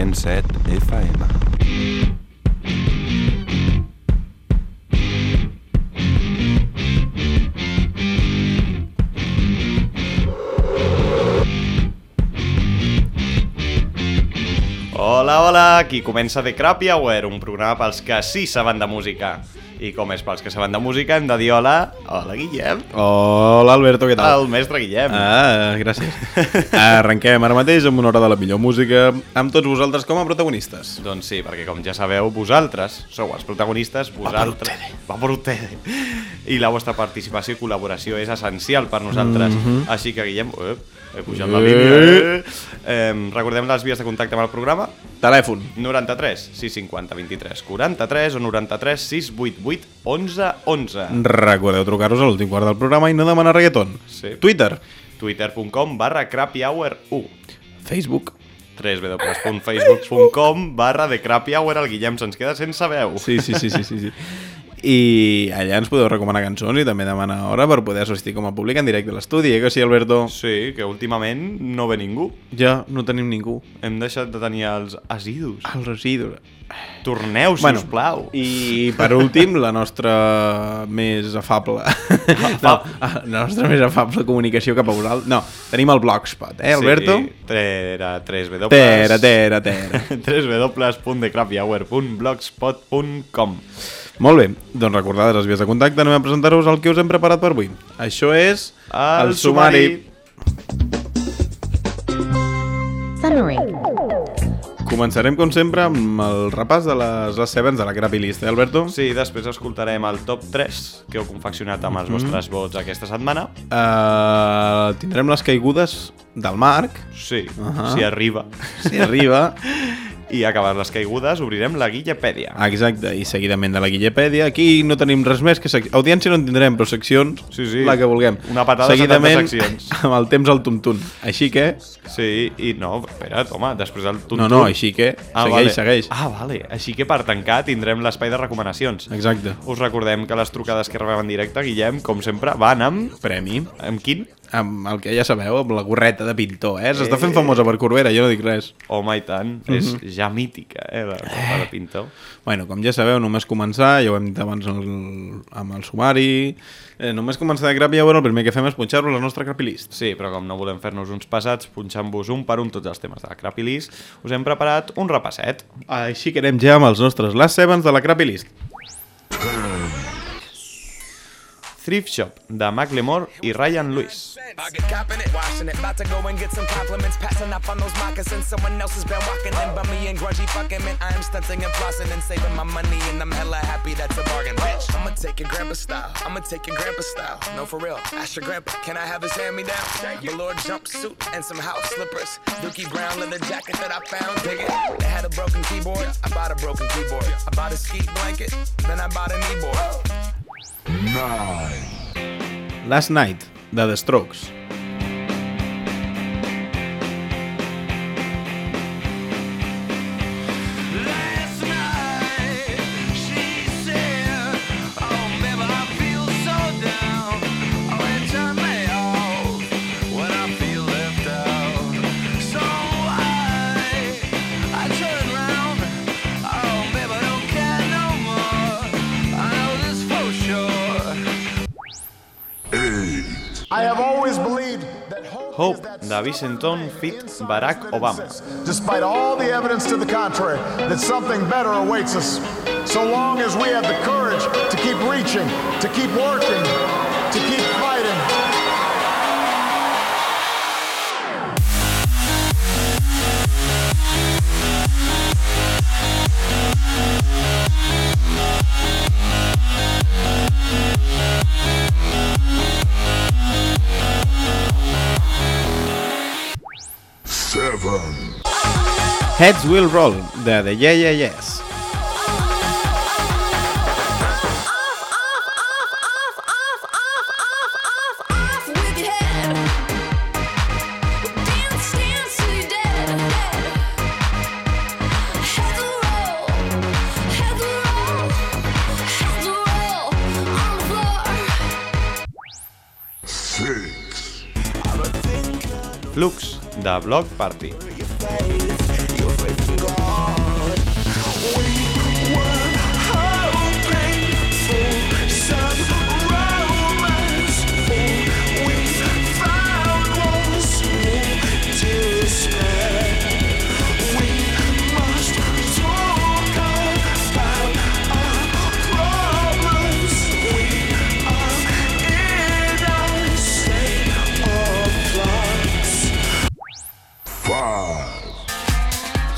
Ràdio Corbera, 107 FM. Hola, hola, aquí comença The Crappy Hour, un programa pels que sí saben de música. I com és pels que saben de música, hem de dir hola, hola Guillem, Hola Alberto, què tal? el mestre Guillem. Ah, gràcies. Arrenquem ara mateix amb una hora de la millor música, amb tots vosaltres com a protagonistes. Doncs sí, perquè com ja sabeu, vosaltres sou els protagonistes, vosaltres... Va per ustedes. I la vostra participació i col·laboració és essencial per nosaltres. Així que, Guillem, eh, he pujat la Eh. línia. Eh, recordem les vies de contacte amb el programa. Telèfon. 93 650 23 43 o 93 688 11 11. Recordeu trucar-nos a l'últim quart del programa i no demanar reggaeton. Sí. Twitter. twitter.com barra crappyhour1 Facebook. www.facebook.com barra de Crappy Hour el Guillem se'ns queda sense veu Sí, sí, sí, sí, sí, sí. I allà ens podeu recomanar cançons i també demanar hora per poder assistir com a públic en directe a l'estudi, eh que sí, Alberto? Sí, que últimament no ve ningú Ja, no tenim ningú. hem deixat de tenir els asidus El residu. torneu, si Bueno, us plau I per últim, la nostra més afable... No, la nostra més afable comunicació cap a vosaltres. No, tenim el Blogspot, eh, Alberto? sí, era 3W Tera, tera, tera. www.decrappyhour.blogspot.com Molt bé, doncs recordades les vies de contacte, anem a presentar-vos el que us hem preparat per avui. Això és El sumari. Summary. Començarem, com sempre, amb el repàs de les, les sevens de la Crappy List, eh, Alberto? Sí, després escoltarem el top 3 que heu confeccionat amb els vostres vots aquesta setmana. Uh, tindrem les caigudes del Marc, Sí, Ahà. si arriba. si arriba. I acabar les caigudes, obrirem la Guillepèdia. Exacte, i seguidament de la Guillepèdia. Aquí no tenim res més que... Sec... Audiència no en tindrem, però seccions, Sí, sí. la que vulguem. Una patada, 70 seccions. amb el temps al tuntun. Així que... Sí, i no, espera't, home, després del tuntun... No, no, així que... segueix, vale. segueix. Ah, vale. Així que per tancar tindrem l'espai de recomanacions. Exacte. Us recordem que les trucades que rebem en directe, Guillem, com sempre, van amb... Premi. Amb quin? Amb el que ja sabeu, amb la gorreta de pintor, eh? S'està fent famosa per Corbera, jo no dic res. Home, i tant. És ja mítica, eh, la roba de pintor. Bueno, com ja sabeu, només començar, ja ho hem dit abans el, amb el sumari, eh, només començar de Crappy Hour, el primer que fem és punxar-vos la nostra Crappy List. Sí, però com no volem fer-nos uns passats, punxant-vos un per un tots els temes de la Crappy List, us hem preparat un repasset. Així que anem ja amb els nostres Last Sevens de la Crappy List. Thrift Shop, de Macklemore i Ryan Lewis. I get copping it, washing it. Hope, Vicenton thing fit Barack Obama. Despite all the evidence to the contrary, that something better awaits us. So long as we have the courage to keep reaching, to keep working, to keep fighting. Heads Will Roll, de The Yeah Yeah Yes. off with your head.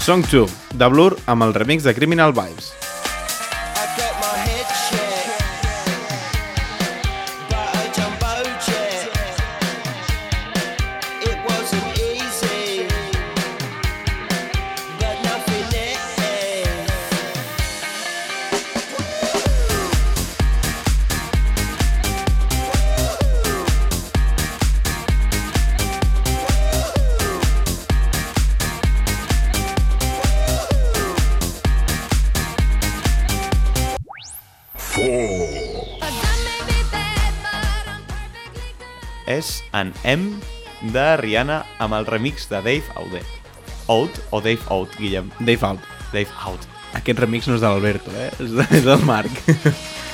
Song 2, de Blur amb el remix de Criminal Vibes. És en M de Rihanna amb el remix de Dave Aude. Out o Dave Out, Guillem? Dave Out. Dave Out. Aquest remix no és de l'Alberto, eh? És, de, és del Marc.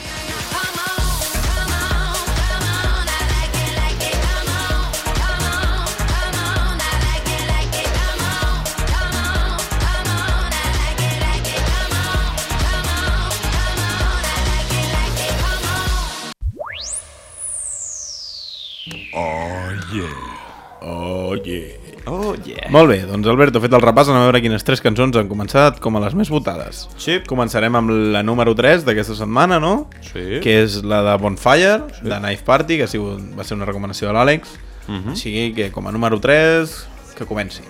Molt bé, doncs Alberto, fet el repàs, anem a veure quines tres cançons han començat com a les més votades. Sí. Començarem amb la número 3 d'aquesta setmana, no? Sí. Que és la de Bonfire, de Knife Party, que ha sigut, va ser una recomanació de l'Àlex. Mhm. O sigui que com a número 3, que comenci.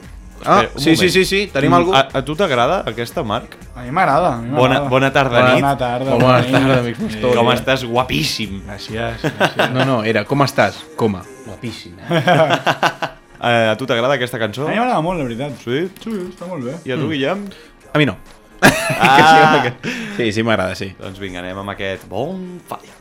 Ah, Espera, sí, sí, moment. sí, sí, tenim Mm, algú? A, a tu t'agrada aquesta, Marc? A mi m'agrada. Bona, bona tarda, nit. Bona tarda. Bona nit. tarda, amics pastors. Com estàs? Guapíssim. Gràcies, gràcies. No, no, era com estàs? Coma. Guapíssim. Eh, a tu t'agrada aquesta cançó? A mi m'agrada molt, la veritat. Sí? Sí, està molt bé. I a tu, Guillem? A mi no. Ah! Sí, sí, m'agrada, sí. doncs vinga, anem amb aquest Bonfire. No,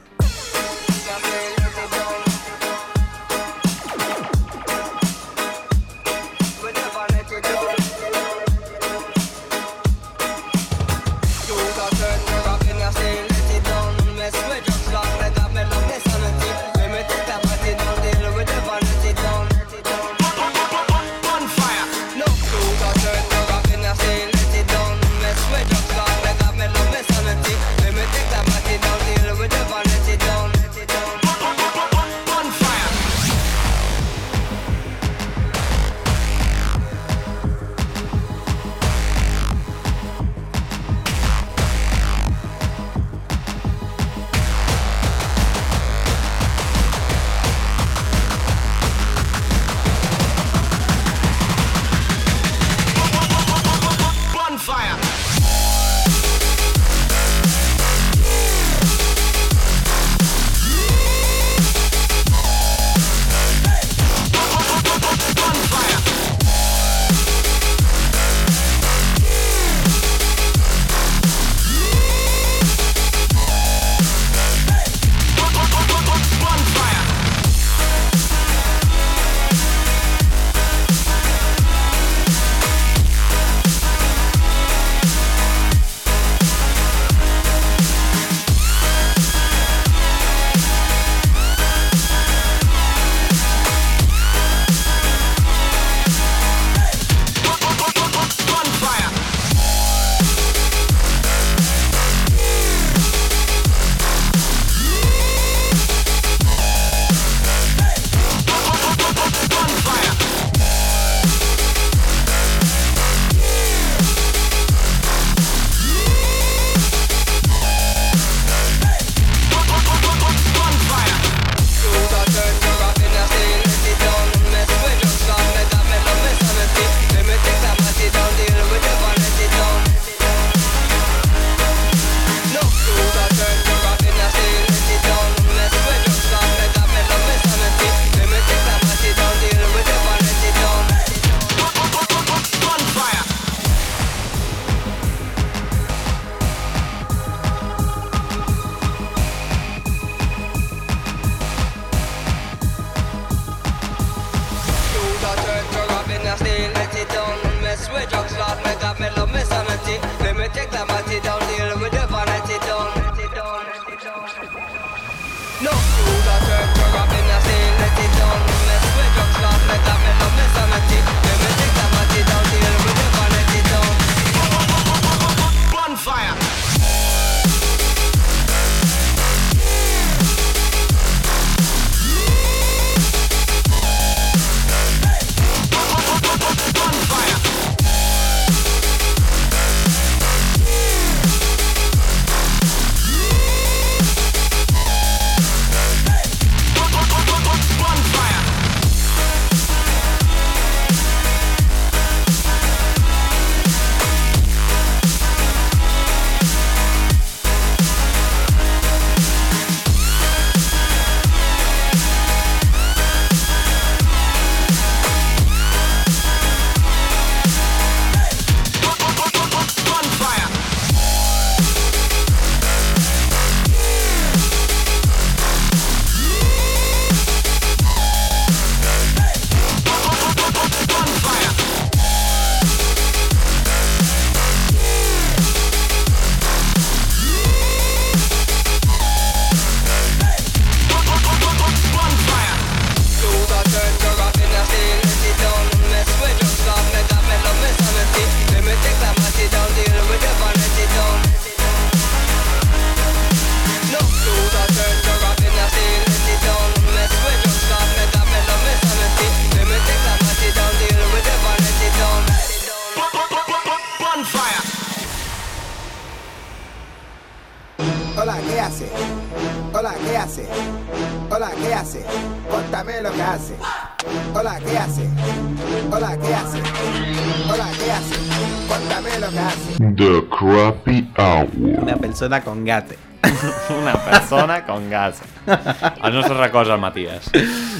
persona con gate. Una persona con gas. Els nostres records al Matías.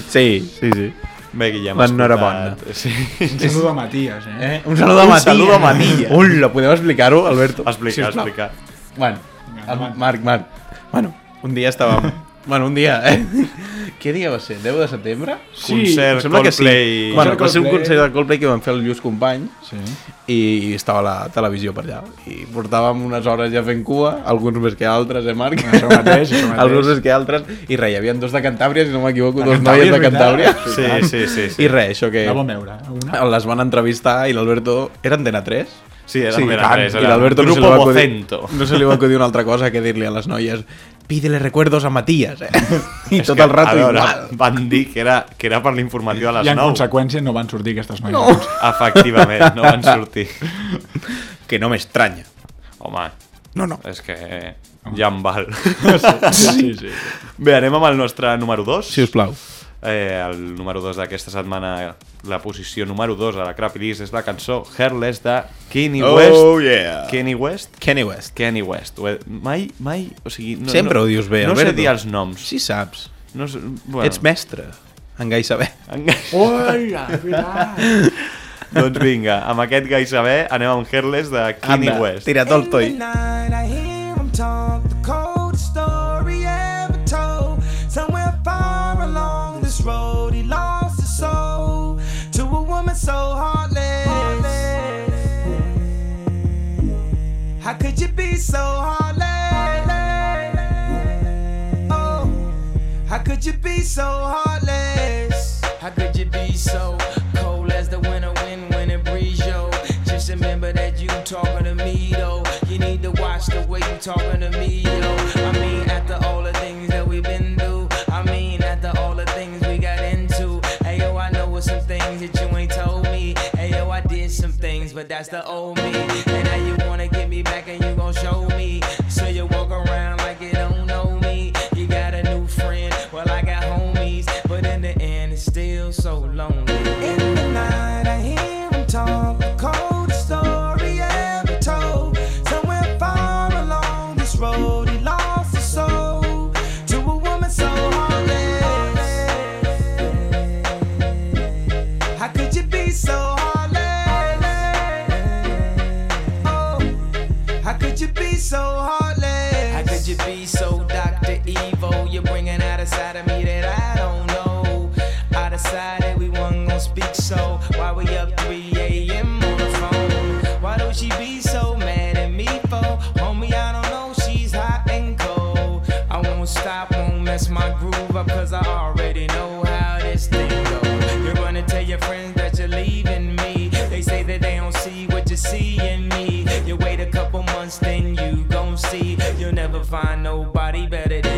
Sí, sí, sí. Bé, Guillem, L'enhorabona. escoltat- Sí. Un saludo a Matías, eh? Eh? Un saludo a Un Matías. saludo a Matías. Hola, podeu explicar-ho, Alberto? Explica, Sisplau. explica. Bueno, el. Marc, Marc. Bueno, un dia estàvem... bueno, un dia, eh? Què dia va ser? 10 de setembre? Concert em sembla que sí. Coldplay. Bueno, va ser un Coldplay. concert de Coldplay que van fer el Lluís Company Sí. i estava a la televisió per allà. I portàvem unes hores ja fent cua, alguns més que altres, eh, Marc? Això mateix, això mateix. alguns més que altres. I res, hi havia dos de Cantàbria, si no m'equivoco, dos Cantàbria, noies de. Cantàbria. Sí, sí, sí. sí. I res, això que... La vam veure. Una. Les van entrevistar i l'Alberto... Era Antena 3? Sí, era Sí, Antena tant. 3, I era l'Alberto no, se li va acudir, no se li va acudir una altra cosa que dir-li a les noies pídele recuerdos a Matías, eh? I És tot que, el rato veure, igual. Van dir que era, que era per l'informatiu a les I en 9. conseqüència no van sortir aquestes noies. No. Efectivament, no van sortir. Que no m'estranya. Home, No, no. és que ja em val. Sí, sí, sí. Bé, anem amb el nostre número 2. Si us plau. Eh, el número 2 d'aquesta setmana, la posició número 2 a la Crappy List és la cançó Hairless de Kanye West. Oh, yeah. Kanye West? Kanye West. Kanye West. Mai, mai, o sigui... No, Sempre no, ho dius bé, No sé Alberto. dir els noms. Sí saps. No sé, bueno. Ets mestre. En gai saber. Oiga, és veritat. doncs vinga, amb aquest gai saber anem amb Hairless de Kanye Anda, West. tira tot el toi. So heartless? Oh, how could you be so heartless? How could you be so cold as the winter wind when it breeze, yo? Just remember that you talking to me, though. You need to watch the way you talking to me, yo. I mean, after all the things that we've been through, I mean, after all the things we got into. Hey, yo, I know some things that you ain't told me. Hey, yo, I did some things, but that's the old me. Already know how this thing goes. You're gonna tell your friends that you're leaving me. They say that they don't see what you see in me. You wait a couple months, then you gon' see. You'll never find nobody better than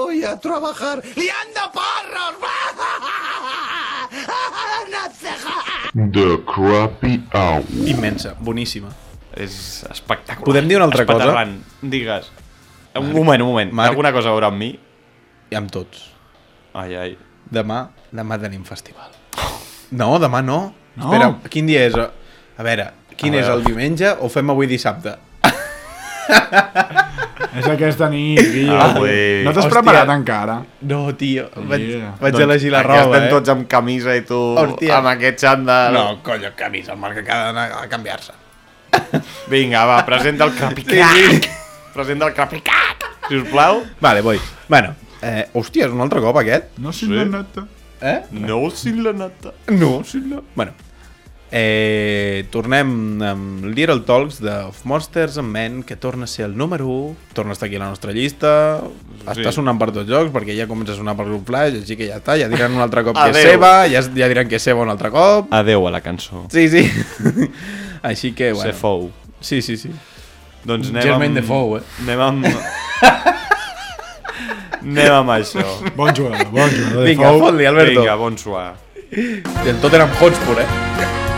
voy a trabajar liando porros. The Crappy Hour. Immensa, boníssima. És espectacular. Podem dir una altra cosa? Digues. Un moment, un moment. Marc. Alguna cosa a veure amb mi? I amb tots. Ai, ai. Demà, demà tenim festival. No, demà no. No. Espera, quin dia és? A veure, quin A és veure. el diumenge o fem avui dissabte? És aquesta nit. Ah, ui. no t'has preparat encara? No, tio, vaig, Yeah. vaig a elegir la Doncs roba, estem eh? tots amb camisa i tu Hòstia. amb aquest xandall. No, coño, camisa, el Marc que ha d'anar a canviar-se. Vinga, va, presenta el Crapicat. Sí, sí. Presenta el Crapicat, sisplau. Vale, voy. Bueno, eh, hòstia, és un altre cop aquest? No sin Sí. la nata. Eh? No sin la nata. No, sí, no. Bueno, eh, tornem amb Little Talks de Of Monsters and Men, que torna a ser el número 1, torna a estar aquí a la nostra llista, Sí. està sonant per tots jocs, perquè ja comença a sonar per grup flash, així que ja està, ja diran un altre cop que és seva, ja, ja diran que és seva un altre cop. Adeu a la cançó. Sí, sí. així que, Bueno. Se fou. Sí, sí, sí. Doncs anem Germain amb... Defoe, eh? Anem amb... anem amb això. Bon jugador, bon jugador. Vinga, fot-li, Alberto. Vinga, bon suar. Del Tottenham Hotspur, eh?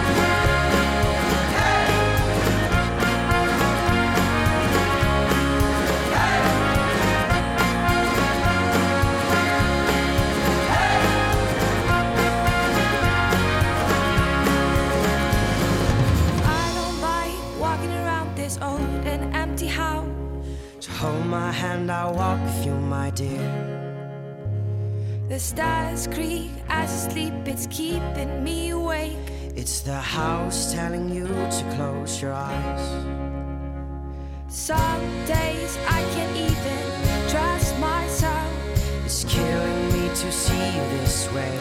It's keeping me awake. It's the house telling you to close your eyes. Some days I can't even trust myself. It's killing me to see you this way.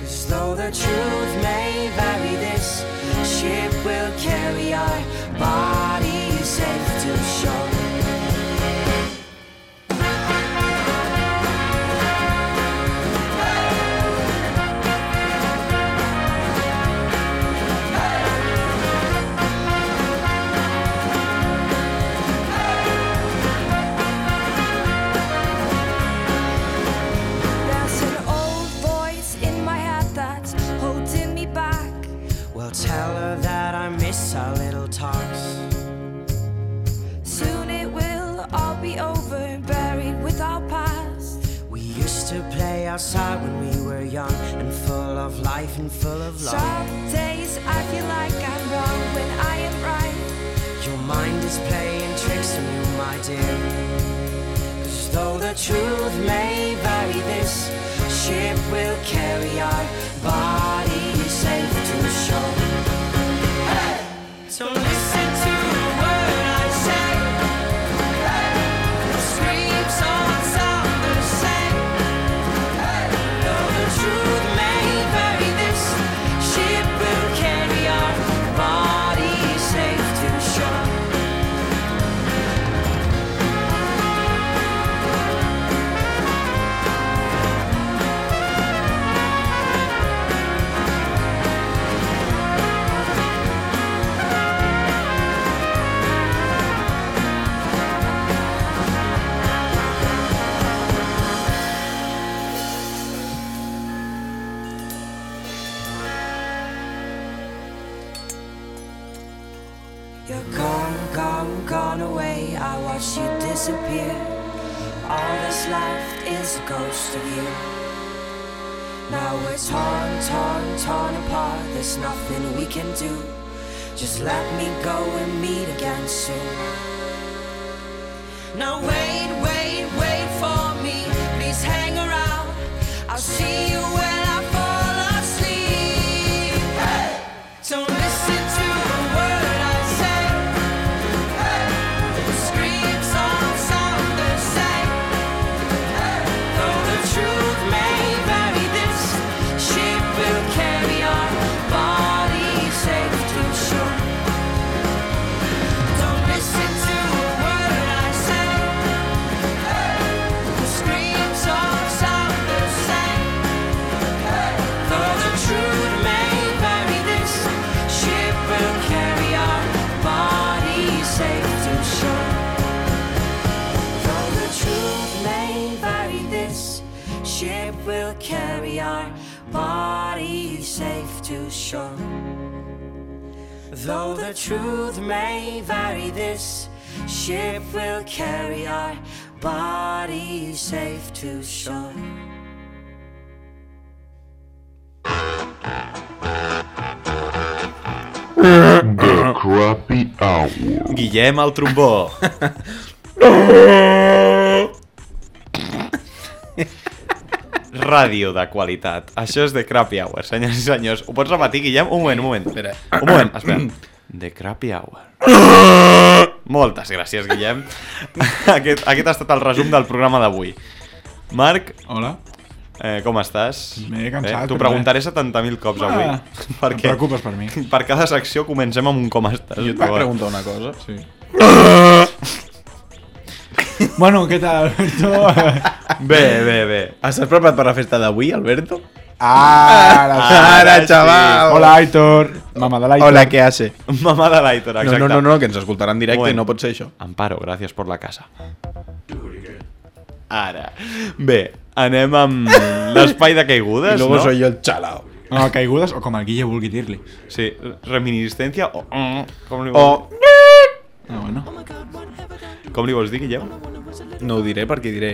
Cause though the truth may vary, this ship will carry our bodies safe outside when we were young and full of life and full of love. Some days I feel like I'm wrong when I am right. Your mind is playing tricks on you, my dear. Cause though the truth may vary, this ship will carry our bodies safe to shore. Hey! So listen You're gone, gone, gone away. I watch you disappear. All that's left is a ghost of you. Now we're torn, torn, torn apart. There's nothing we can do. Just let me go and meet again soon. Now wait, wait, wait for me. Please hang around. I'll see you safe to shore. Though the truth may vary, this ship will carry our bodies safe to shore. The Crappy Hour. Guillem el trombó. Ràdio de qualitat. Això és de Crappy Hour, senyors i senyors. Ho pots repetir, Guillem? Un moment, un moment. Espera. Un moment, espera. The Crappy Hour. Moltes gràcies, Guillem. Aquest, aquest ha estat el resum del programa d'avui. Marc, Hola. eh, com estàs? Bé, cansat, T'ho però preguntaré 70.000 cops avui. Ah, et preocupes per mi. Per cada secció comencem amb un com estàs. Jo et vaig preguntar una cosa. Sí. bueno, què tal, Alberto? Bé, bé, bé. Estàs preparat per la festa d'avui, Alberto? Ara, Ara, sí. xaval. Hola, Aitor. Mamá de l'Aitor. Hola, què hace? Mamà de l'Aitor, No, exacte. no, no, no, que ens escoltaran en directe i no pot ser això. Amparo, gràcies per la casa. Ara. Bé, anem amb l'espai de caigudes, I luego no? soy yo el chalao. No, caigudes o com el Guille vulgui dir-li. Sí, reminiscència o... Com li O... vols, Ah, bueno. Com li vols dir, Guillem? No ho diré perquè diré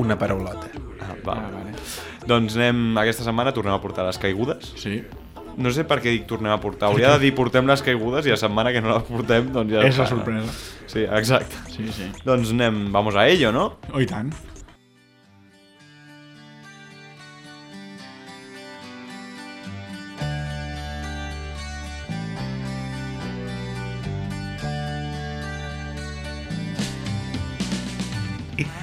una paraulota. Ah, va. Ah, vale. Doncs anem, aquesta setmana tornem a portar les caigudes. Sí. No sé per què dic tornem a portar. Hauria de dir portem les caigudes i la setmana que no les portem, doncs ja... És la sorpresa. Sí, exacte. Sí, sí. Doncs anem, vamos a ello, no? Oh, i tant.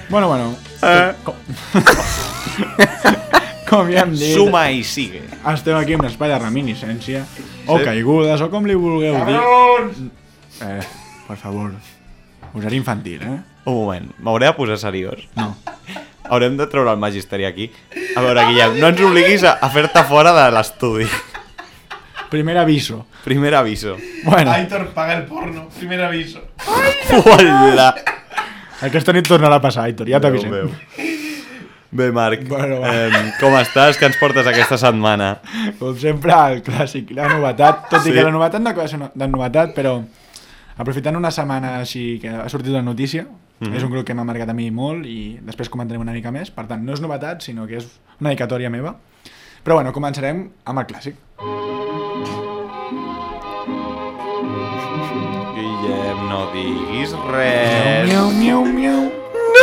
Bueno, bueno. Eh. Com, com ja hem dit, Suma i sigue. estem aquí en un espai de reminiscència, o Sí. caigudes, o com li vulgueu dir. Eh, per favor. Usar infantil, eh? Un moment, m'hauré de posar seriós. No. Haurem de treure el magisteri aquí. A veure, Guillem, no ens obliguis a, a fer-te fora de l'estudi. Primer aviso. Primer aviso. Bueno, Aitor, paga el porno. Primer aviso. Uala! Aquesta nit tornarà a passar, Aitor, ja t'avisem. Bé, Marc, Bueno, va. eh, com estàs? Què ens portes aquesta setmana? Com sempre, el clàssic, la novetat, tot Sí. i que la novetat no acaba de ser de novetat, però aprofitant una setmana així que ha sortit la notícia, Mhm. és un grup que m'ha marcat a mi molt i després comentarem una mica més, per tant, no és novetat, sinó que és una dedicatòria meva. Però bueno, començarem amb el clàssic. Guillem, no diguis res. Miau, miau, miau.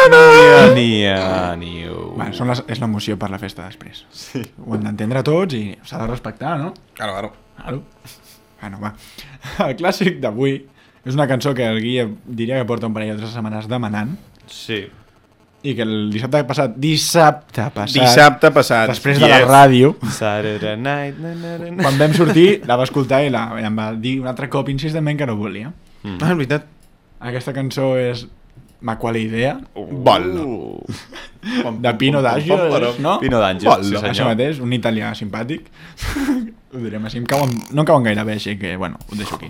Nia, nia, niu. Bueno, són les, és l'emoció per la festa després. Sí. Ho hem d'entendre tots i s'ha de respectar, no? Claro, claro. Claro. Bueno, va. El clàssic d'avui és una cançó que el Guille diria que porta un parell o tres setmanes demanant Sí. i que el dissabte passat, dissabte passat, Dissabte passat. després de la Yes. ràdio, Saturday night, na, na, na, na. quan vam sortir, la va escoltar i, la, i em va dir un altre cop insistentment que no volia. Ah, és veritat. Aquesta cançó és Ma quale idea, Uh. de Pino d'Àngels, no? Pino d'Àngels, Bollo. sí, senyor. Això mateix, un italià simpàtic. ho direm així, em cauen, no em cauen gaire bé, així que, bueno, ho deixo aquí.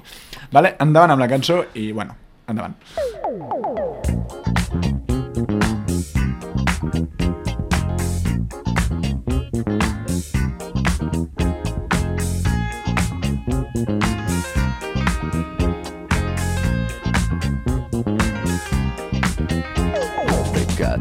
Vale, endavant amb la cançó i, bueno, endavant.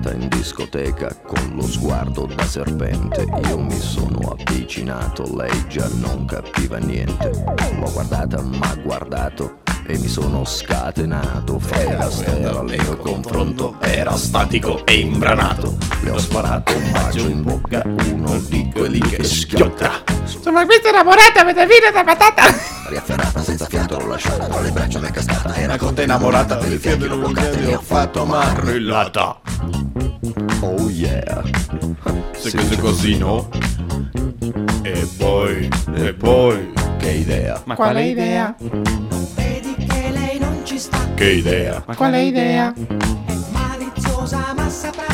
Beccata in discoteca con lo sguardo da serpente. Io mi sono avvicinato, lei già non capiva niente. L'ho guardata, ma guardato e mi sono scatenato. Fra stella al mio confronto era statico e imbranato. Le ho sparato un bacio in bocca, uno di quelli che schiotta. Sono qui innamorata, avete vino da patata. Riafferrata senza fiato l'ho lasciata tra le braccia mi è cascata Era con te innamorata il fianco l'ho bloccata e ho fatto marrellata Oh yeah Se così così, no? E poi, e poi... Che idea Ma Quale idea? Vedi che lei non ci sta, Che idea? Ma quale idea? è maliziosa ma saprà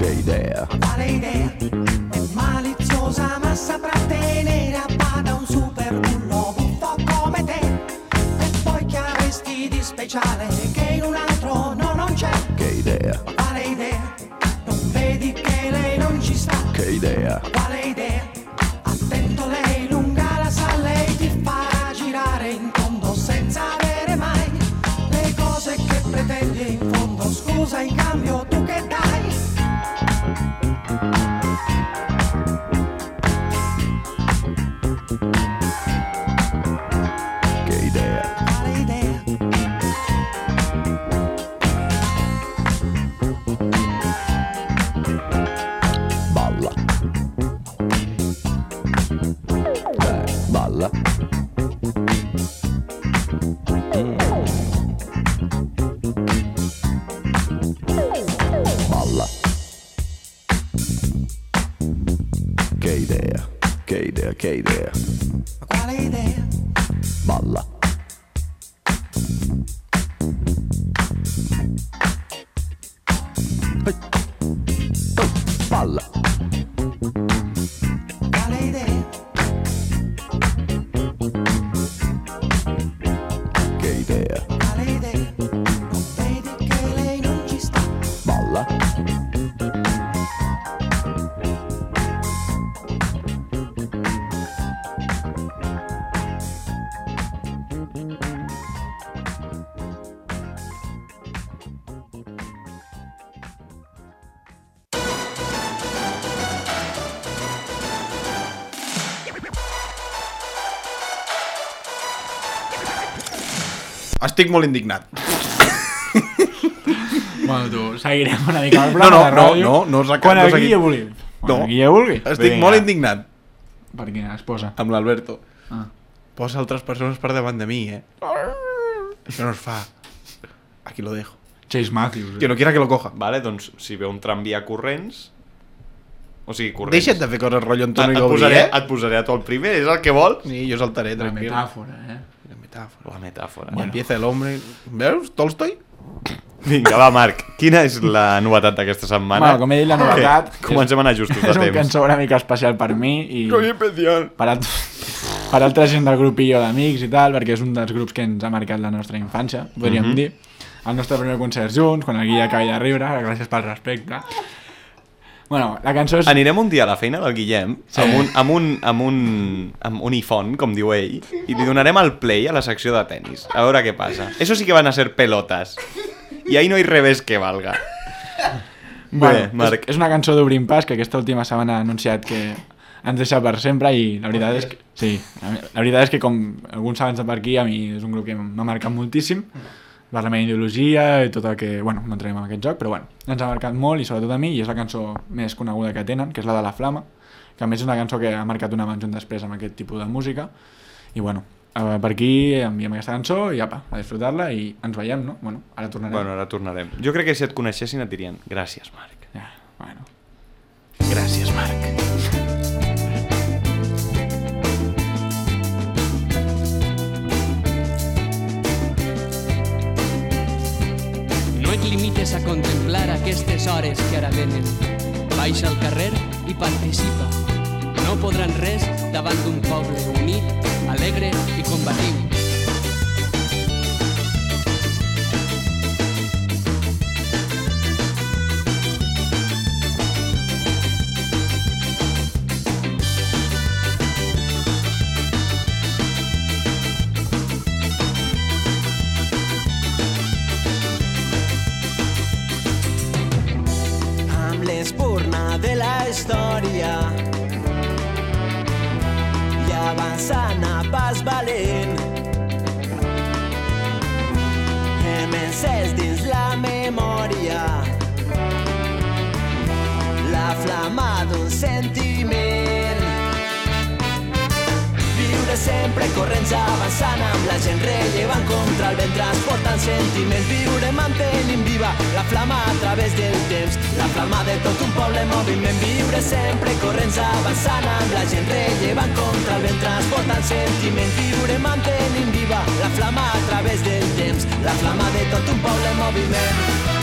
che idea. quale idea maliziosa ma saprà Estic molt indignat. Bueno, tu, seguirem una mica el No, programa no, de no, ràdio. no, no us acabo Quan de el seguir. Guille vulgui. Quan No. el Guille vulgui. Estic Vinga. molt indignat. Per què es posa? Amb l'Alberto. Ah. Posa altres persones per davant de mi, eh? Això no es fa. Aquí lo dejo. Chase Matthews. Que no quiera que lo coja. Vale, doncs si ve un tramvia corrents... O sigui, corrents... Deixa't de fer coses rotllo et, Gaudí, posaré, eh? et posaré a tu el primer, és el que vols? Sí, jo saltaré, La tranquil. metàfora, eh? Metàfora. La metàfora. Bueno. Empieza el hombre... Veus, Tolstoi? Vinga, va, Marc, quina és la novetat d'aquesta setmana? Bueno, com he dit, la novetat... Que Comencem a anar justos de És un temps. cançó una mica especial per mi i... Coi especial. Per, alt... per altra gent del grupillo d'amics i tal, perquè és un dels grups que ens ha marcat la nostra infància, podríem Mhm. dir. El nostre primer concert junts, quan el Guille acaba de riure, gràcies pel respecte. Bueno, la cançó és... Anirem un dia a la feina del Guillem Sí. amb, un, amb, un, amb, un, amb un iPhone, com diu ell, i li donarem el play a la secció de tennis. A veure què passa. Eso sí que van a ser pelotas. Y ahí no hay revés que valga. Bé, Marc. És, és una cançó d'Obrim Pas que aquesta última setmana ha anunciat que ens deixa per sempre i la veritat és que, sí, la veritat és que com alguns saben per aquí, a mi és un grup que m'ha marcat moltíssim per la meva ideologia i tot el que... Bueno, no entrem en aquest joc, però bueno, ens ha marcat molt i sobretot a mi, i és la cançó més coneguda que tenen, que és la de La Flama, que a més és una cançó que ha marcat un abans i un després amb aquest tipus de música, i bueno, eh, per aquí enviem aquesta cançó i apa, a disfrutar-la i ens veiem, no? Bueno, ara tornarem. Bueno, ara tornarem. Jo crec que si et coneixessin et dirien gràcies, Marc. Ja, bueno. Gràcies, Marc. No et limites a contemplar aquestes hores que ara venen. Baixa al carrer i participa. No podran res davant d'un poble unit, alegre i combatiu. De la història i avançant a pas valent hem encès dins la memòria la flama d'un sentiment sempre corrents avançant amb la gent rellevant contra el vent transportant sentiment viure mantenint viva la flama a través del temps. La flama de tot un poble en moviment viure sempre corrents avançant amb la gent rellevant contra el vent transportant sentiment viure mantenint viva la flama a través del temps. La flama de tot un poble en moviment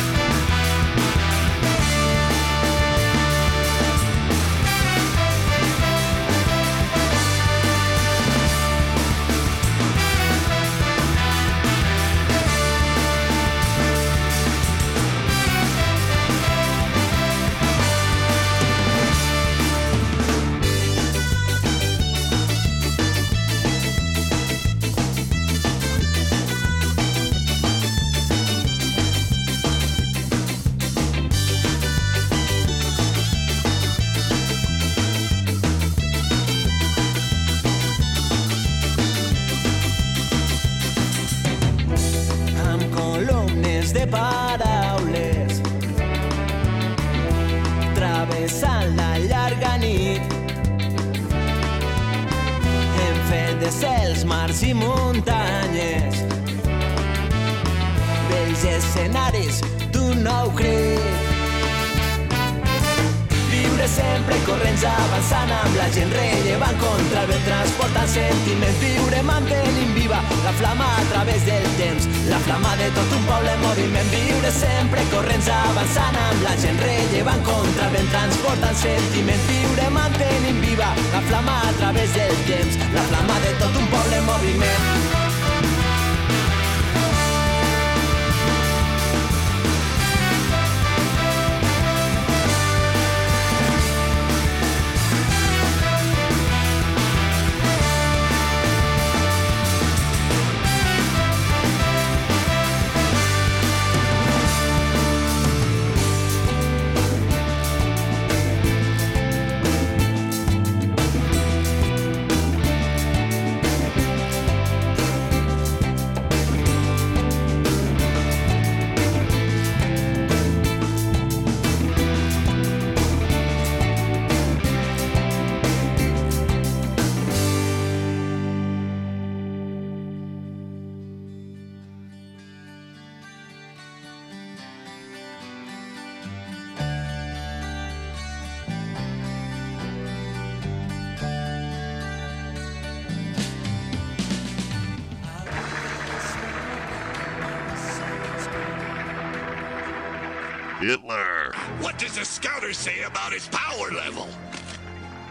say about his power level?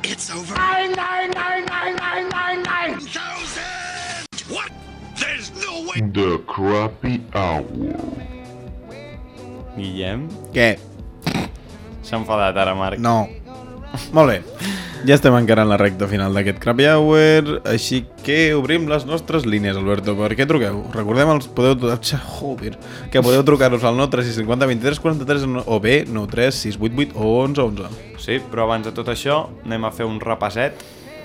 It's over. Nine, nine, nine, nine, nine, nine, nine. Thousand! What? There's no way. The Crappy Hour. Guillem? Què? S'ha enfadat ara, Marc. No. Molt bé. Ja estem encara en la recta final d'aquest Crappy Hour, així que obrim les nostres línies, Alberto. Per què truqueu? Recordem, els podeu... Joder, que podeu trucar-nos al 9 3 50 23 43 o bé 9 3 6 8 8 o 11 11. Sí, però abans de tot això anem a fer un repasset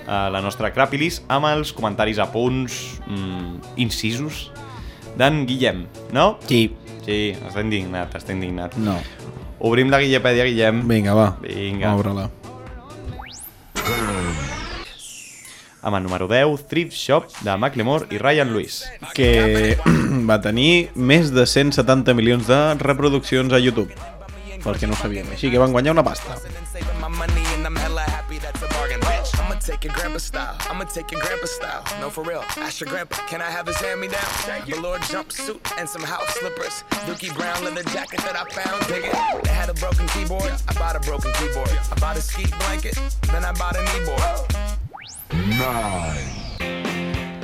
a la nostra Crapilis amb els comentaris a punts mm, incisos d'en Guillem, no? Sí. Sí, està indignat, està indignat. No. Obrim la Guillepèdia, Guillem. Vinga, va. Vinga. Obre-la. Amb el número 10, Thrift Shop, de Macklemore i Ryan Lewis. Que va tenir més de 170 milions de reproduccions a YouTube. Pel que no sabíem. Així que van guanyar una pasta. Take your grandpa style. I'ma take your grandpa style. No, for real. Ask your grandpa, can I have his hand me down? Velour jumpsuit and some house slippers. Dookie brown leather jacket that I found. Dig it. They had a broken keyboard. I bought a broken keyboard. I bought a ski blanket. Then I bought a kneeboard.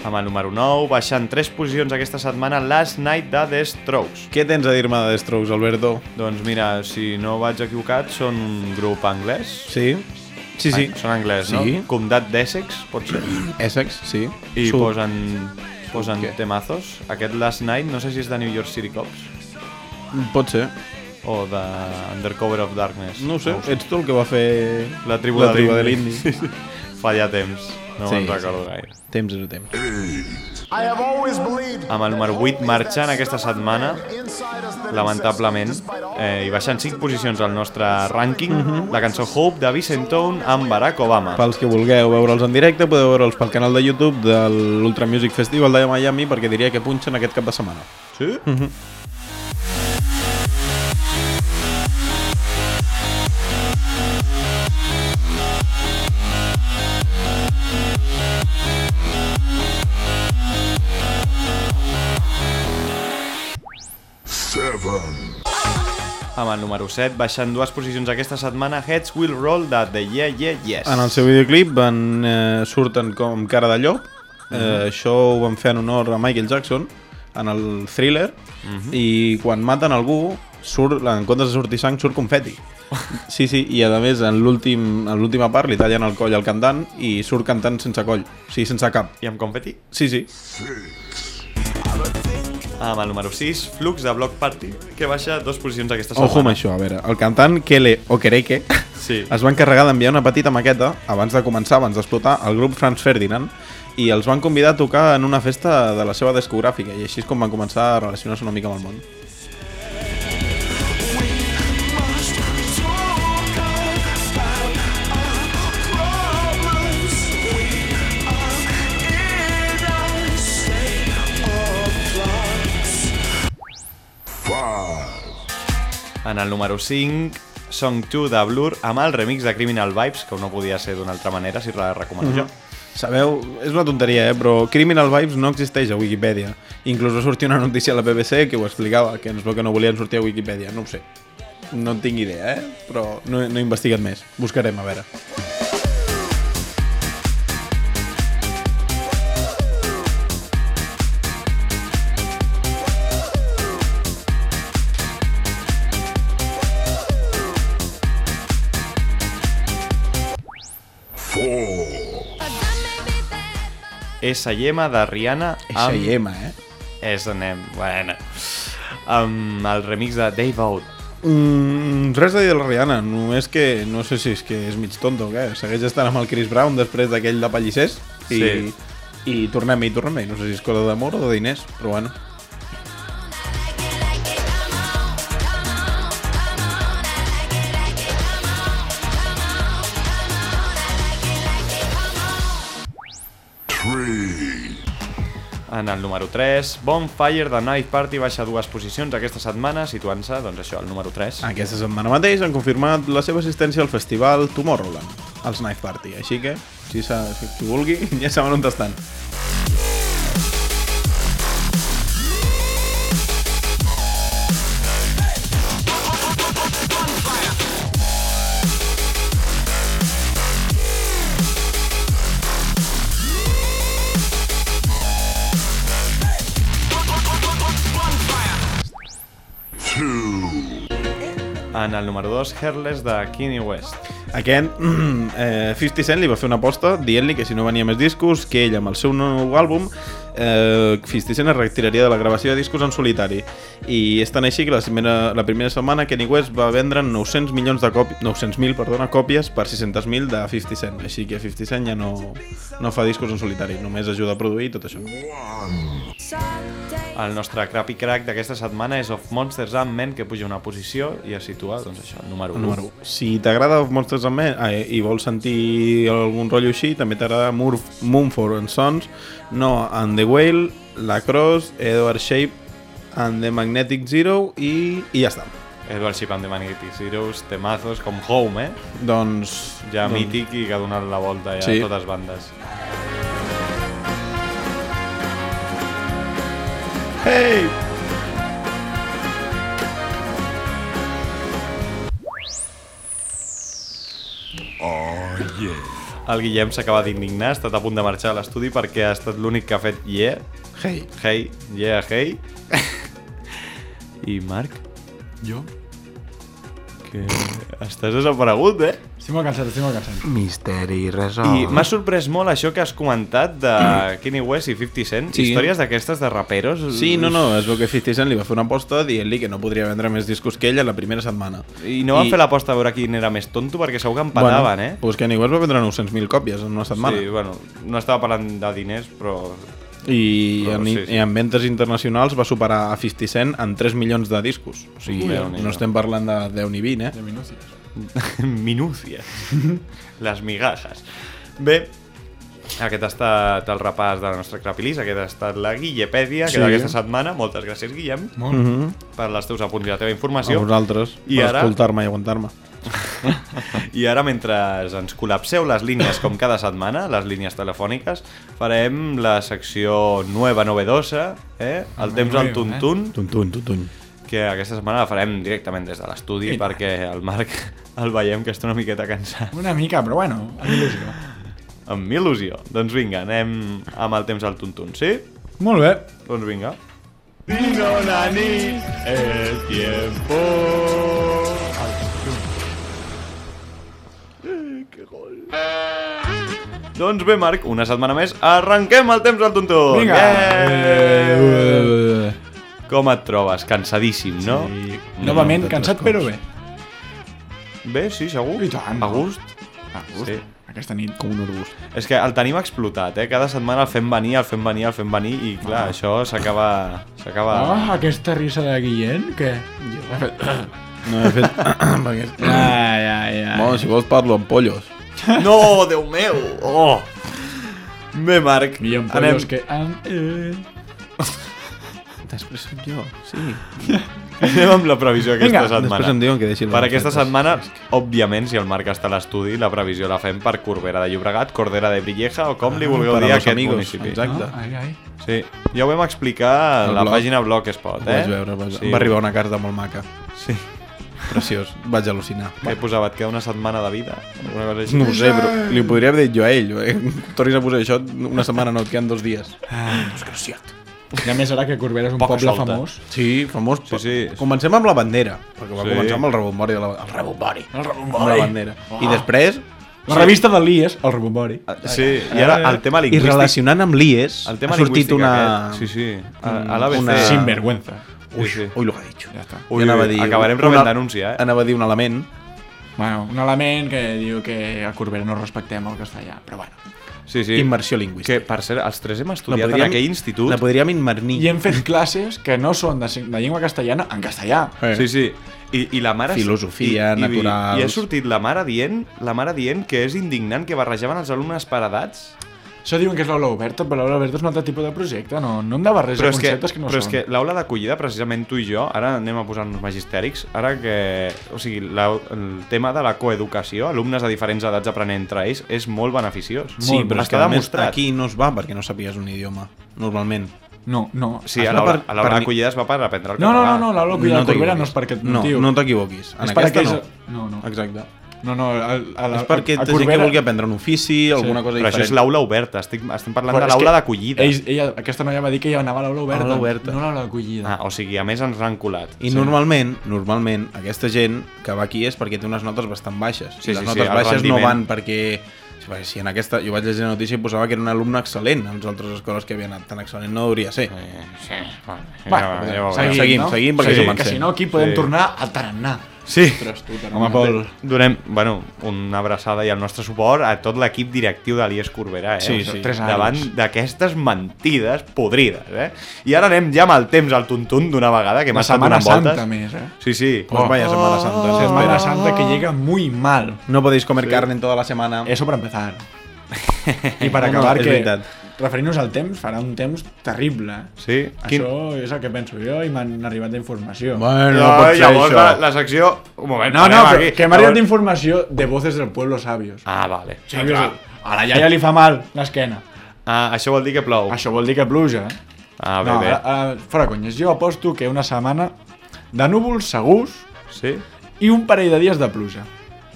Amb el número 9, baixant 3 posicions aquesta setmana, Last Night de The Strokes. Què tens a dir-me de The Strokes, Alberto? Doncs mira, si no vaig equivocat, són un grup anglès. Sí. Sí, sí. Són anglès, no? Sí. Comtat d'Essex, pot ser. Essex, sí. I Sud. posen, posen Què? temazos. Aquest Last Night, no sé si és de New York City Cops. Pot ser. O de Undercover of Darkness? No ho sé, ho sé. ets tu el que va fer La tribu, la de tribu de l'Indi. Sí, sí. Fa ja temps, no Sí, me'n sí. recordo gaire. Temps és temps. I have always believed Amb el número 8 marxant aquesta setmana, lamentablement, eh, i baixant 5 posicions al nostre rànquing, Mhm. la cançó Hope de Vincent Tone amb Barack Obama. Pels que vulgueu veure'ls en directe, podeu veure'ls pel canal de YouTube de l'Ultra Music Festival de Miami, perquè diria que punxen aquest cap de setmana. Sí? Mhm. Seven. Amb el número 7, baixant dues posicions aquesta setmana, Heads Will Roll de The Yeah Yeah Yes. En el seu videoclip van, eh, surten com cara de llop. Eh, això ho van fer en honor a Michael Jackson en el thriller Mhm. i quan maten algú surt, en comptes de sortir sang surt confeti sí, sí, i a més en l'últim en l'última part li tallen el coll al cantant i surt cantant sense coll, o sigui, sense cap I amb confeti? sí, sí Amb el número 6, Flux de Block Party, que baixa dues posicions aquesta setmana. Ojo amb això, a veure, el cantant Kele Okereke Sí. es va encarregar d'enviar una petita maqueta abans de començar, abans d'explotar, al grup Franz Ferdinand i els van convidar a tocar en una festa de la seva discogràfica i així és com van començar a relacionar-se una mica amb el món. En el número 5, Song 2 de Blur, amb el remix de Criminal Vibes, que no podia ser d'una altra manera, si la recomano jo. Sabeu, és una tonteria, eh? però Criminal Vibes no existeix a Wikipedia. Inclús va sortir una notícia a la BBC que ho explicava, que ens que no volien sortir a Wikipedia, no ho sé. No en tinc idea, eh? però no, no he investigat més. Buscarem, a veure. Esa Yema de Rihanna Esa Yema, eh? És anem, bueno. Amb el remix de Dave Out. Mm, res a dir de la Rihanna, només que no sé si és que és mig tonto o què. Segueix estant amb el Chris Brown després d'aquell de Pallissers i, Sí. i tornem-hi, tornem-hi. No sé si és cosa d'amor o de diners, però bueno. En el número 3, Bonfire de Night Party baixa dues posicions aquesta setmana, situant-se, doncs això, al número 3. Aquesta setmana mateix han confirmat la seva assistència al festival Tomorrowland, als Knife Party. Així que, si, si qui vulgui, ja saben on estan. El número 2, Hairless de Kanye West. Aquest, eh, 50 Cent li va fer una aposta dient-li que si no venia més discos, que ell amb el seu nou àlbum, eh, 50 Cent es retiraria de la gravació de discos en solitari. I és tan així que la primera, la primera setmana Kanye West va vendre 900 milions de còpies, 900.000, perdona, còpies per 600.000 de 50 Cent. Així que 50 Cent ja no, no fa discos en solitari, només ajuda a produir i tot això. El nostre crappy crack d'aquesta setmana és Of Monsters and Men, que puja una posició i es situa, doncs això, el número 1. El número 1. Si t'agrada Monsters and Men eh, i vols sentir algun rotllo així, també t'agrada Mumford and Sons, No and the Whale, La Cross, Edward Shape and the Magnetic Zero i, i ja està. Edward Ship and the Magnetic Zeros, temazos com Home, eh? Doncs... Ja doncs, mític i que ha donat la volta ja Sí. a totes bandes. Hey! Oh, yeah. El Guillem s'acaba d'indignar, ha estat a punt de marxar a l'estudi perquè ha estat l'únic que ha fet yeah. Hey. Hey, yeah, hey. I Marc? Jo? Que estàs desaparegut, eh? Estic molt cansat, estic molt cansat. Misteri resolt. I m'ha sorprès molt això que has comentat de Kanye West i 50 Cent. Sí. Històries d'aquestes de raperos. Sí, no, no, es veu que 50 Cent li va fer una aposta dient-li que no podria vendre més discos que ell a la primera setmana. I no van fer l'aposta a veure quin era més tonto perquè segur que empataven, bueno, eh? Pues Kanye West va vendre 900.000 còpies en una setmana. Sí, bueno, no estava parlant de diners, però... I, Però en, sí, sí, i en ventes internacionals va superar a 50 Cent en 3 milions de discos. O sigui, Déu-n'hi-do. no estem parlant de 10 ni 20, eh? De minúcies. Minúcies. Les migajas. Bé, aquest ha estat el repàs de la nostra Crapilis, aquest ha estat la Guillepèdia, que Sí. d'aquesta setmana. Moltes gràcies, Guillem, Molt. Mhm. per les teus apunts i la teva A informació. vosaltres, I per ara, escoltar-me i aguantar-me. I ara, mentre ens col·lapseu les línies com cada setmana, les línies telefòniques, farem la secció nueva novedosa, eh? el temps al tuntun, Tuntun, tuntun. Que aquesta setmana la farem directament des de l'estudi perquè el Marc el veiem que està una miqueta cansat. Una mica, però bueno, amb il·lusió. Amb il·lusió. Doncs vinga, anem amb el temps al tuntun, sí? Molt bé. Doncs vinga. Vino la nit, el tiempo. Doncs bé, Marc, una setmana més, arrenquem el temps al tuntun! Vinga! Yeah! Com et trobes? Cansadíssim, no? Sí. Novament, cansat però bé. Bé, sí, segur. I tant. A gust. A gust. Sí. Aquesta nit. Com un arbust. És que el tenim explotat, eh? Cada setmana el fem venir, el fem venir, el fem venir i clar, Ah. això s'acaba... s'acaba... Ah, aquesta risa de Guillem, què? Ha fet... No he fet... perquè... Ai, ai, ai. Bueno, si vols parlo amb pollos. No, Déu meu! Oh! Bé, Marc, Guillem, anem... pollos que... Han... Eh... Després som jo, sí. Anem amb la previsió aquesta Vinga, setmana. després em diuen que deixi les Per aquesta setmana, òbviament, si el Marc està a l'estudi, la previsió la fem per Corbera de Llobregat, Cordera de Brilleja o com li Ah, vulgueu per a dir a los aquest amigos, municipi. exacte. Ah, ai, ai. Sí, ja ho vam explicar a El la blog. pàgina Blogspot, Ho eh? vaig veure, vaig... Sí. em va arribar una carta molt maca. Sí. Preciós, vaig al·lucinar. Què posava? Et queda una setmana de vida? Alguna cosa així? No ho sé, però li podria haver dit jo a ell. Eh? Tornis a posar això, una setmana no, et queden dos dies. Desgraciat. I a més ara que Corbera és un Poca poble solta. famós. Sí, famós. Sí, sí. Comencem amb la bandera, perquè va Sí. començar amb el rebombori. De la... El rebombori. El Amb la bandera. I després... La revista del Lies, el Rebombori. Sí, i ara el tema I lingüístic... relacionant amb l'IES, El tema ha sortit lingüístic una... aquest. Sí, sí. A, a l'ABC... Una- Sinvergüenza. Sí, sí. Ui, lo que ha dit. Ja està. Ui, ui, dir- acabarem rebent denúncia, eh? Anava a dir un element. Bueno, un element que diu que a Corbera no respectem el castellà, però bueno. Sí, sí. Immersió lingüística. Que, per cert, els tres hem La estudiat en aquell institut. La podríem immernir. I hem fet classes que no són de, de llengua castellana en castellà. Eh. Sí, sí. I, i la mare... Filosofia, i, i, naturals. I ha sortit la mare dient la mare dient que és indignant que barrejaven els alumnes per edats. Això diuen que és l'aula oberta, però l'aula oberta és un altre tipus de projecte, no, no hem de barrejar Però és que, conceptes que, no però és són. que l'aula d'acollida, precisament tu i jo, ara anem a posar-nos magistèrics, ara que... O sigui, la, el tema de la coeducació, alumnes de diferents edats aprenent entre ells, és molt beneficiós. Sí, molt, però és que està a més demostrat. aquí no es va perquè no sapies un idioma, normalment. No, no. Sí, Es a l'aula per- d'acollida es va per aprendre el No, no, català. no, no, l'aula d'acollida de Corbera no és per aquest no, motiu. No t'equivoquis. En És aquesta aquells... no. No, no. Exacte. No, no, a, a, a, és perquè a té gent que vulgui aprendre un ofici, alguna cosa Però això diferent. és l'aula oberta, estic, estem parlant Però de l'aula d'acollida. Ell, ella, aquesta noia va dir que ella anava a l'aula oberta, l'aula oberta. no a l'aula d'acollida. Ah, o sigui, a més ens l'han colat. I normalment, normalment, aquesta gent que va aquí és perquè té unes notes bastant baixes. Sí, I les sí, sí, notes el baixes no van perquè... Si en aquesta, jo vaig llegir la notícia i posava que era un alumne excel·lent en les altres escoles que havia anat tan excel·lent no hauria ser. Sí, bueno, Va, ja, ja ho seguim, no? seguim, perquè sí, comencem. que si no aquí podem Sí. tornar al tarannà. Sí. Ostres, tu. Home, Pol. Donem, bueno, una abraçada i el nostre suport a tot l'equip directiu de l'IES Corbera, eh? Sí, sí. Tres anys. Davant d'aquestes mentides podrides, eh? I ara anem ja amb el temps al tuntun d'una vegada, que m'ha estat Setmana donant voltes. Santa, més, eh? Sí, sí. Pues vaya Semana Santa. Oh, Semana Santa que llega muy mal. No podéis comer carne en toda la semana. Eso para empezar. I per No, no, acabar, és que veritat. Referint-nos al temps, farà un temps terrible. eh? Sí? Quin... Això és el que penso jo i m'han arribat d'informació. Bueno, No, no pot ser llavors això. la, la secció... Un moment, No, no, però aquí. que m'ha arribat d'informació de voces del pueblo sabios. Ah, vale. Sí, clar. A la iaia li fa mal l'esquena. Ah, això vol dir que plou. Això vol dir que pluja, eh? Ah, bé, no, bé. ara, ara, fora conyes, jo aposto que una setmana de núvols segurs Sí? i un parell de dies de pluja.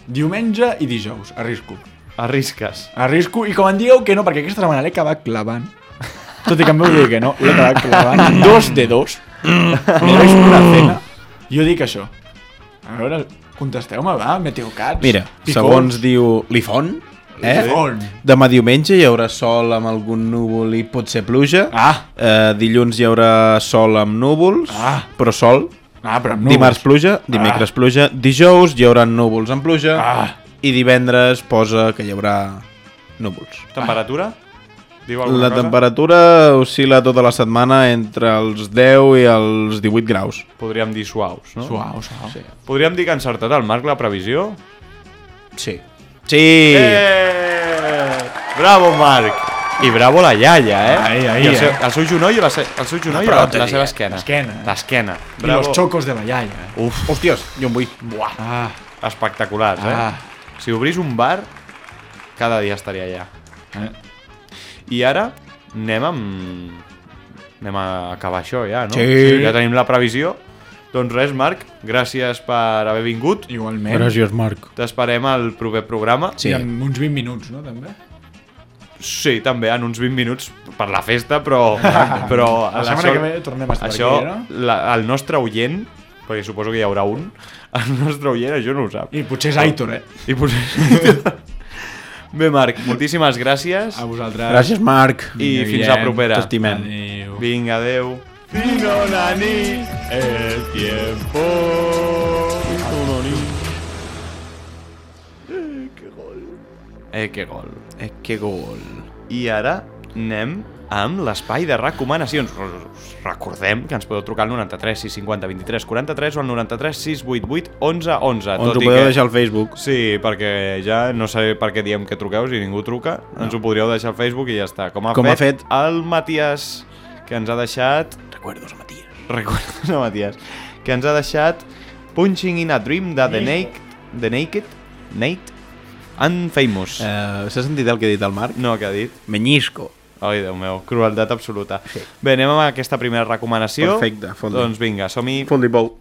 Diumenge i dijous, arrisco. Arrisques. Arrisco, i com em digueu que no, perquè aquesta setmana l'he acabat clavant, tot i que em veu dir que no, l'he acabat clavant, dos de dos, me dois una cena, jo dic això. A veure, Contesteu-me, va, Meteocats. Mira, Picols. segons diu l'Ifon, eh? L'Ifon. Demà diumenge hi haurà sol amb algun núvol i pot ser pluja. Ah. Eh, dilluns hi haurà sol amb núvols, Ah. però sol. Ah, però amb núvols. Dimarts pluja, dimecres Ah. pluja, dijous hi haurà núvols amb pluja Ah. I divendres posa que hi haurà núvols. Temperatura? Diu alguna La cosa? temperatura oscil·la tota la setmana entre els 10 i els 18 graus. Podríem dir suaus, no? Suau, suau. Sí. Podríem dir que ha encertat el Marc la previsió? Sí. Sí! Eh! Bravo, Marc! I bravo la iaia, eh? Ai, ai, I el, seu, eh? el seu genoll, i la, se, el seu genoll i la, la seva eh? esquena. L'esquena. L'esquena. I los xocos de la iaia. eh? Uf, Hòsties, jo en vull. buah. Ah, Espectaculars, eh? Si obrís un bar, cada dia estaria allà. eh? I ara anem amb... Anem a acabar això ja, no? Sí. Ja tenim la previsió. Doncs res, Marc, gràcies per haver vingut. Igualment. Gràcies, Marc. T'esperem al proper programa. Sí. I en uns 20 minuts, no, també? Sí, també, en uns 20 minuts per la festa, però... però La setmana que ve tornem a estar això, aquí, no? la, el nostre oient, perquè suposo que hi haurà un, el nostre oient això no ho sap. I potser és Aitor, eh? I potser... Bé, Marc, moltíssimes gràcies. A vosaltres. Gràcies, Marc. I Vinga, fins Guillem, a propera. T'estimem. Adéu. Vinga, adeu. Vino la nit, el tiempo. Eh, que gol. Eh, que gol. I ara anem amb l'espai de recomanacions. Us recordem que ens podeu trucar al 93 650 23 43 o al 93 688 11 11. On us ho podeu deixar al Facebook. Sí, perquè ja no sé per què diem que truqueu si ningú truca. No. Ens ho podríeu deixar al Facebook i ja està. Com ha, Com ha fet, fet. el Matías, que ens ha deixat... Recuerdos, Matías. Recuerdos a Matías. Que ens ha deixat Punching in a Dream de The Naked... The Naked? Nate? And Famous. Eh, S'ha sentit el que ha dit el Marc? No, què ha dit? Menyisco. Ai, Déu meu, crueltat absoluta. Sí. Bé, anem amb aquesta primera recomanació. Perfecte, fot-li. Doncs vinga, som-hi. Fot-li pou.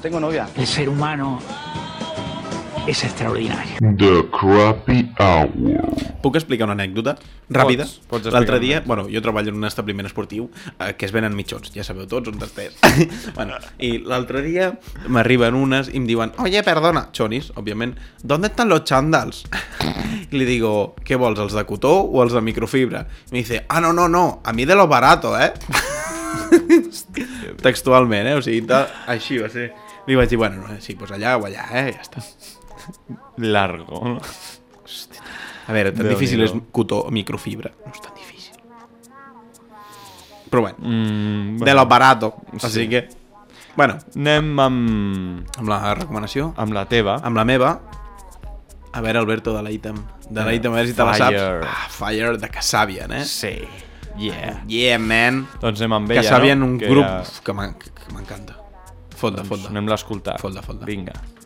Tengo novia. El ser humano es extraordinario. The Crappy Hour. Puc explicar una anècdota ràpida? L'altre dia, bueno, jo treballo en un establiment esportiu eh, que es venen mitjons, ja sabeu tots on estès. bueno, i l'altre dia m'arriben unes i em diuen, oye, perdona, chonis, òbviament, ¿dónde están los chandals? I li digo, què vols, els de cotó o els de microfibra? I me dice, ah, no, no, no, a mi de lo barato, eh? Textualment, eh? O sigui, així va ser. Li vaig dir, bueno, no, sí, pues allà o allà, eh? Ja està. Largo. A veure, tan Déu-n'hi-do. difícil és cotó o microfibra. No és tan difícil. Però bueno, Mm, de lo barato. Sí. Així que... Bueno, Anem amb... amb la recomanació, amb la teva. amb la meva. A veure, Alberto, de l'Item. De l'Item, a veure si te la Fire. saps. Ah, Fire de Casabian, eh? Sí. Yeah. Yeah, man. Doncs anem amb ella, Casabian, no? un Que grup ja- que m'encanta. Fot-de, Doncs fot-de. anem-la a escoltar. Fot-de, fot-de. Vinga. Take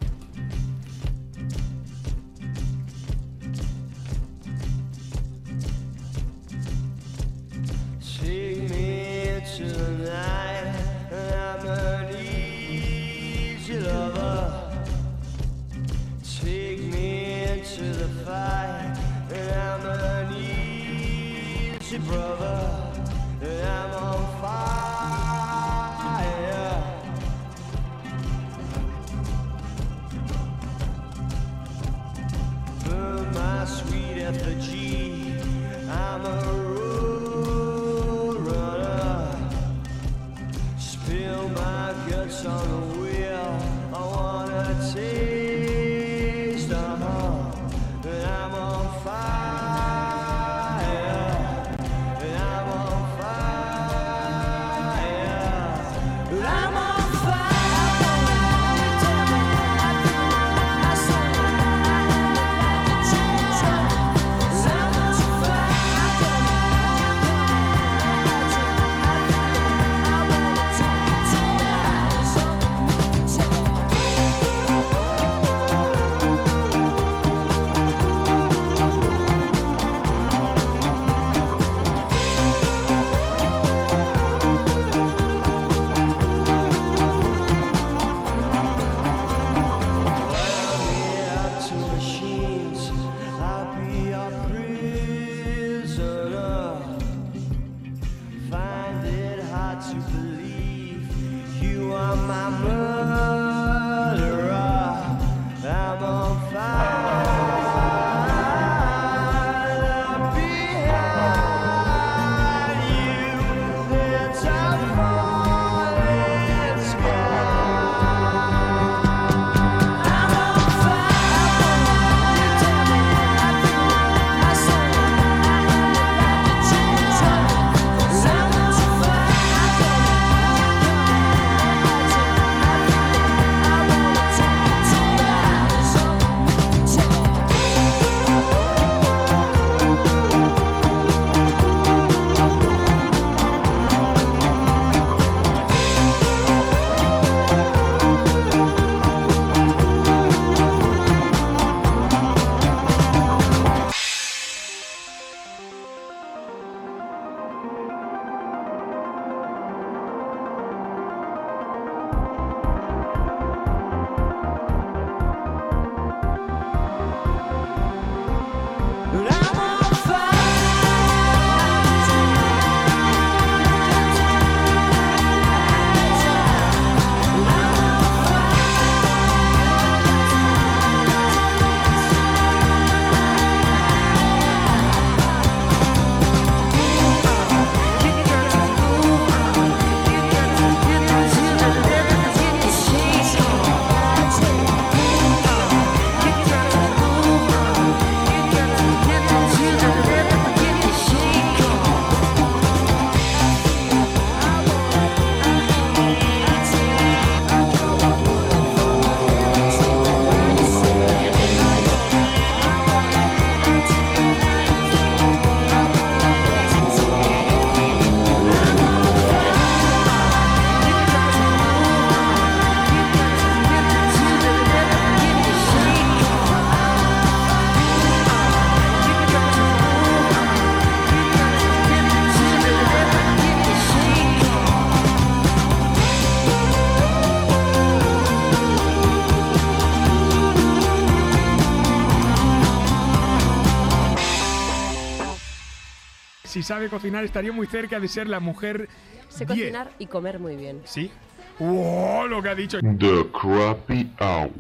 sabe cocinar estaría muy cerca de ser la mujer Sé 10. cocinar y comer muy bien. ¿Sí? ¡Wow! Lo que ha dicho. The Crappy Hour.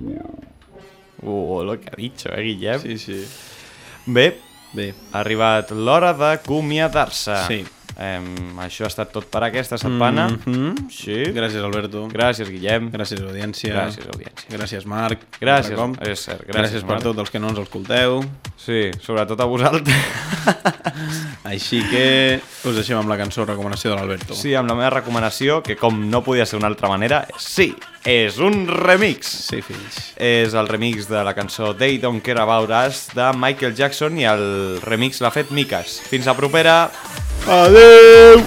Uh, lo que ha dicho, eh, Guillem? Sí, sí. Bé. ha arribat l'hora d'acomiadar-se. Sí. Em, això ha estat tot per aquesta setmana. Mhm. Sí. Gràcies, Alberto. Gràcies, Guillem. Gràcies, audiència. Gràcies, audiència. Gràcies, Marc. Gràcies, com. és cert, gràcies, gràcies per Marc. tots els que no ens escolteu. Sí, sobretot a vosaltres. Així que us deixem amb la cançó recomanació de l'Alberto. Sí, amb la meva recomanació, que com no podia ser d'una altra manera, sí, és un remix. Sí, fills. És el remix de la cançó They Don't Care About Us de Michael Jackson i el remix l'ha fet Mikas. Fins a propera. Adeu!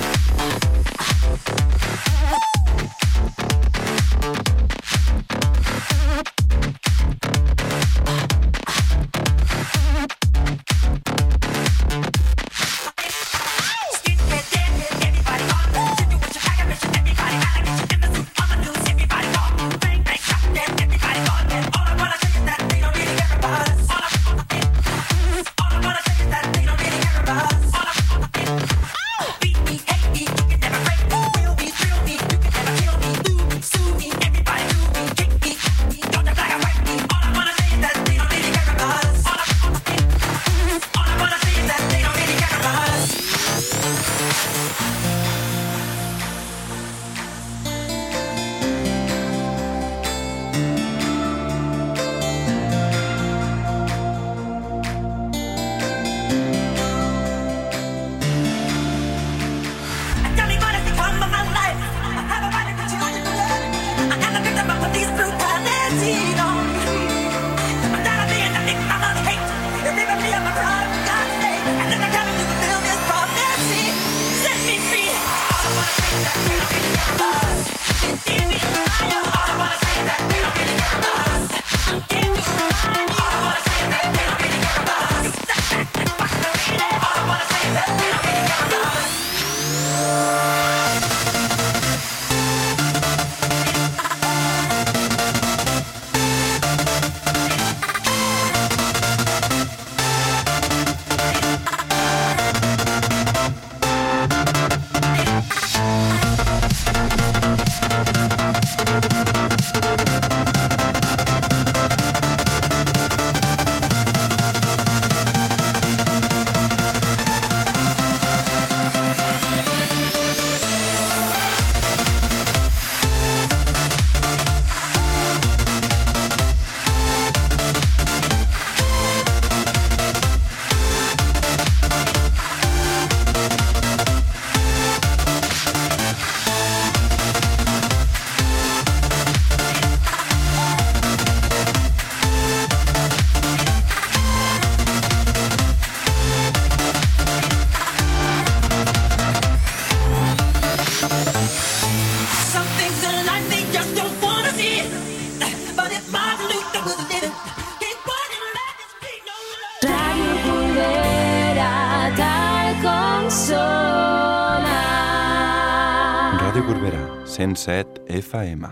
107 FM.